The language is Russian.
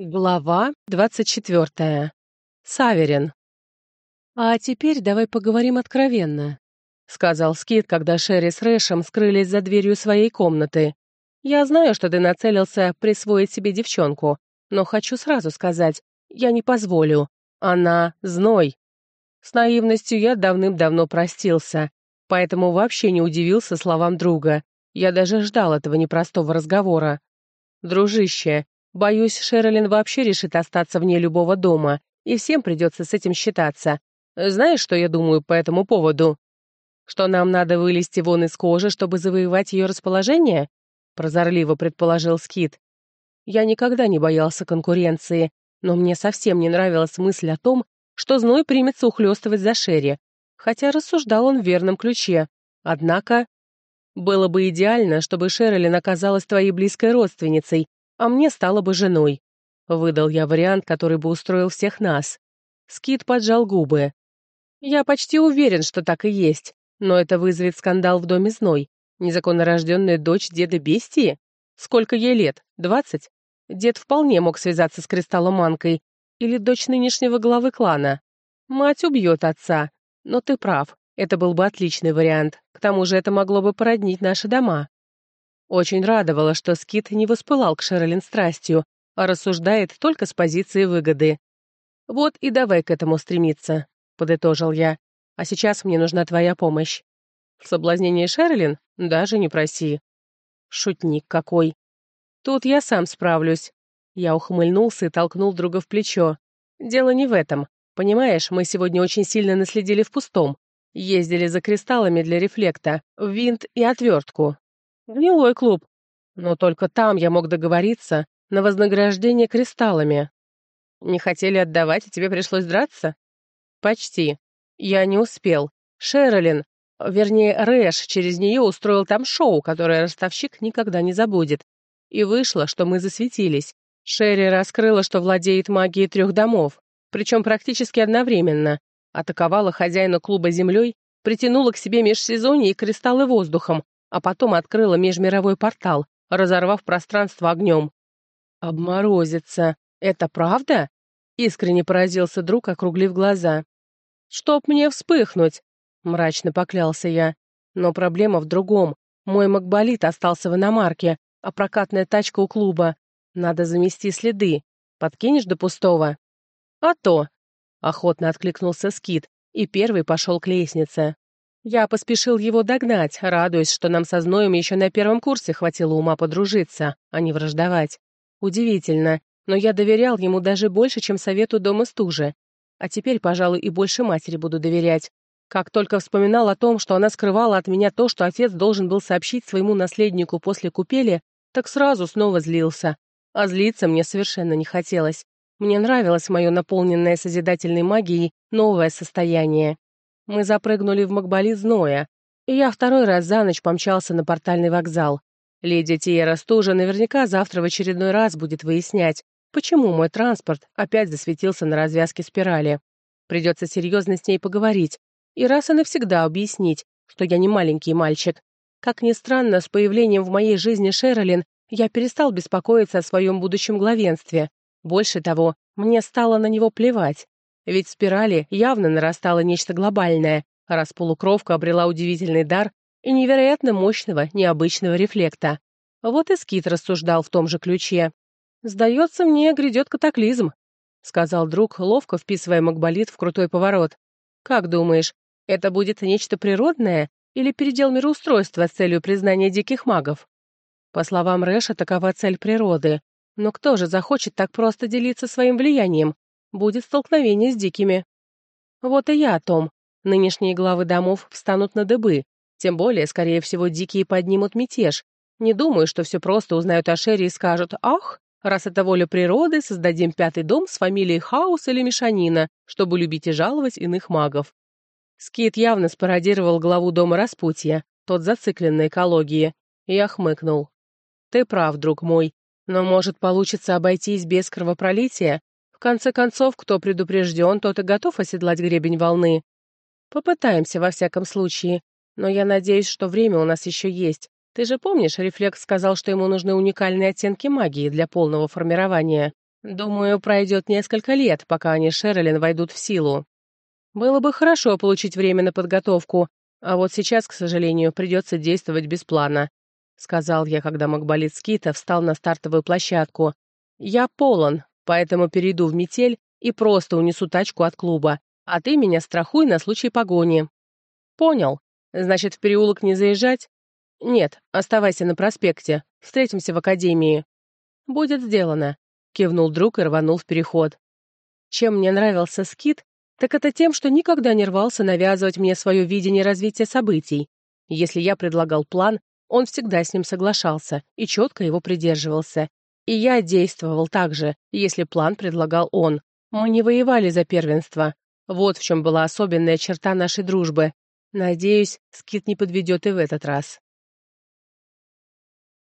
Глава двадцать четвертая. Саверин. «А теперь давай поговорим откровенно», — сказал Скит, когда Шерри с Рэшем скрылись за дверью своей комнаты. «Я знаю, что ты нацелился присвоить себе девчонку, но хочу сразу сказать, я не позволю. Она зной». С наивностью я давным-давно простился, поэтому вообще не удивился словам друга. Я даже ждал этого непростого разговора. «Дружище, Боюсь, Шерлин вообще решит остаться вне любого дома, и всем придется с этим считаться. Знаешь, что я думаю по этому поводу? Что нам надо вылезти вон из кожи, чтобы завоевать ее расположение? Прозорливо предположил Скит. Я никогда не боялся конкуренции, но мне совсем не нравилась мысль о том, что зной примется ухлёстывать за Шерри. Хотя рассуждал он в верном ключе. Однако... Было бы идеально, чтобы Шерлин оказалась твоей близкой родственницей, а мне стала бы женой. Выдал я вариант, который бы устроил всех нас. Скит поджал губы. Я почти уверен, что так и есть, но это вызовет скандал в доме зной. Незаконнорожденная дочь деда Бестии? Сколько ей лет? Двадцать? Дед вполне мог связаться с кристалломанкой или дочь нынешнего главы клана. Мать убьет отца, но ты прав, это был бы отличный вариант. К тому же это могло бы породнить наши дома. Очень радовало, что Скит не воспылал к Шерлин страстью, а рассуждает только с позиции выгоды. «Вот и давай к этому стремиться», — подытожил я. «А сейчас мне нужна твоя помощь». «В соблазнении Шерлин? Даже не проси». Шутник какой. «Тут я сам справлюсь». Я ухмыльнулся и толкнул друга в плечо. «Дело не в этом. Понимаешь, мы сегодня очень сильно наследили в пустом. Ездили за кристаллами для рефлекта, винт и отвертку. Гнилой клуб. Но только там я мог договориться на вознаграждение кристаллами. Не хотели отдавать, и тебе пришлось драться? Почти. Я не успел. Шерлин, вернее, Рэш через нее устроил там шоу, которое ростовщик никогда не забудет. И вышло, что мы засветились. Шерри раскрыла, что владеет магией трех домов, причем практически одновременно. Атаковала хозяина клуба землей, притянула к себе межсезонье и кристаллы воздухом, а потом открыла межмировой портал, разорвав пространство огнем. «Обморозится. Это правда?» — искренне поразился друг, округлив глаза. «Чтоб мне вспыхнуть!» — мрачно поклялся я. Но проблема в другом. Мой Макболит остался в иномарке, а прокатная тачка у клуба. Надо замести следы. Подкинешь до пустого? «А то!» — охотно откликнулся Скит и первый пошел к лестнице. Я поспешил его догнать, радуясь, что нам со Зноем еще на первом курсе хватило ума подружиться, а не враждовать. Удивительно, но я доверял ему даже больше, чем совету дома стужи. А теперь, пожалуй, и больше матери буду доверять. Как только вспоминал о том, что она скрывала от меня то, что отец должен был сообщить своему наследнику после купели, так сразу снова злился. А злиться мне совершенно не хотелось. Мне нравилось мое наполненное созидательной магией новое состояние. Мы запрыгнули в Макбали зноя, и я второй раз за ночь помчался на портальный вокзал. Леди Тиера Стужа наверняка завтра в очередной раз будет выяснять, почему мой транспорт опять засветился на развязке спирали. Придется серьезно с ней поговорить и раз и навсегда объяснить, что я не маленький мальчик. Как ни странно, с появлением в моей жизни Шерлин я перестал беспокоиться о своем будущем главенстве. Больше того, мне ведь в спирали явно нарастало нечто глобальное, раз полукровка обрела удивительный дар и невероятно мощного, необычного рефлекта. Вот и Скит рассуждал в том же ключе. «Сдается мне, грядет катаклизм», — сказал друг, ловко вписывая Макболит в крутой поворот. «Как думаешь, это будет нечто природное или передел мироустройства с целью признания диких магов?» По словам Рэша, такова цель природы. Но кто же захочет так просто делиться своим влиянием, будет столкновение с дикими. Вот и я о том. Нынешние главы домов встанут на дыбы. Тем более, скорее всего, дикие поднимут мятеж. Не думаю, что все просто узнают о Шерри и скажут «Ах, раз это воля природы, создадим пятый дом с фамилией Хаус или Мишанина, чтобы любить и жаловать иных магов». Скит явно спародировал главу дома Распутья, тот зациклен на экологии. Я хмыкнул. «Ты прав, друг мой, но, может, получится обойтись без кровопролития? В конце концов, кто предупрежден, тот и готов оседлать гребень волны. Попытаемся, во всяком случае. Но я надеюсь, что время у нас еще есть. Ты же помнишь, Рефлекс сказал, что ему нужны уникальные оттенки магии для полного формирования. Думаю, пройдет несколько лет, пока они с Шерлин войдут в силу. Было бы хорошо получить время на подготовку, а вот сейчас, поэтому перейду в метель и просто унесу тачку от клуба, а ты меня страхуй на случай погони». «Понял. Значит, в переулок не заезжать?» «Нет, оставайся на проспекте. Встретимся в академии». «Будет сделано», — кивнул друг и рванул в переход. Чем мне нравился Скит, так это тем, что никогда не рвался навязывать мне свое видение развития событий. Если я предлагал план, он всегда с ним соглашался и четко его придерживался. И я действовал так же, если план предлагал он. Мы не воевали за первенство. Вот в чем была особенная черта нашей дружбы. Надеюсь, Скит не подведет и в этот раз.